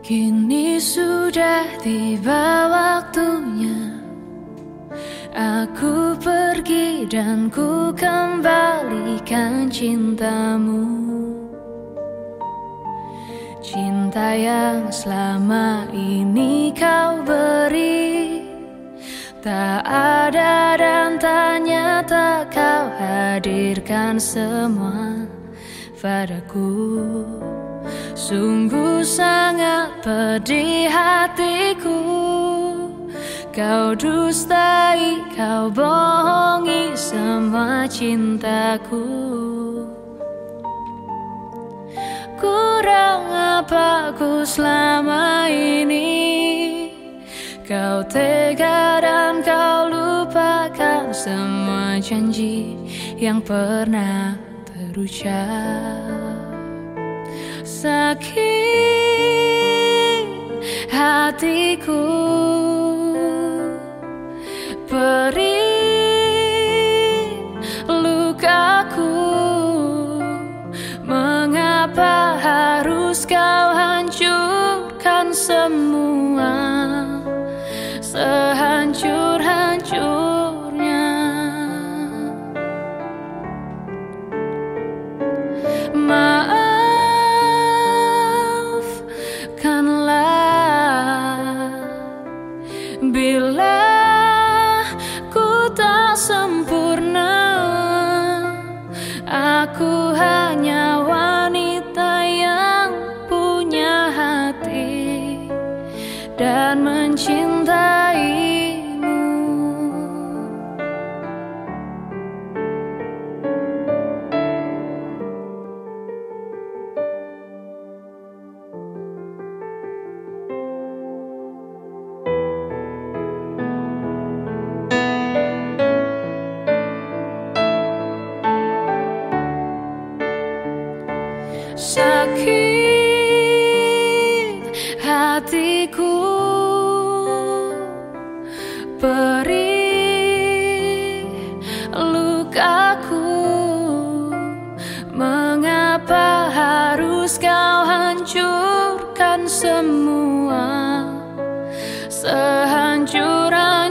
Kini sudah tiba waktunya. Aku pergi dan ku kembalikan cintamu. Cinta yang selama ini kau beri Tak ada dan ternyata kau hadirkan semua padaku Sungguh sangat pedih hatiku. Kau dustai, kau bohongi semua cintaku. Kurang apa ku selama ini. Kau tega dan kau lupakan semua janji yang pernah terucap Sakit hatiku. Perih lukaku. Mengapa harus kau hancurkan semua? Sehancur-hancurnya Bila ku tak sempurna Aku hanya wanita yang punya hati Dan mencintaimu Sakit hatiku. Perih lukaku. Mengapa harus kau hancurkan semua? Sehancur-hancurnya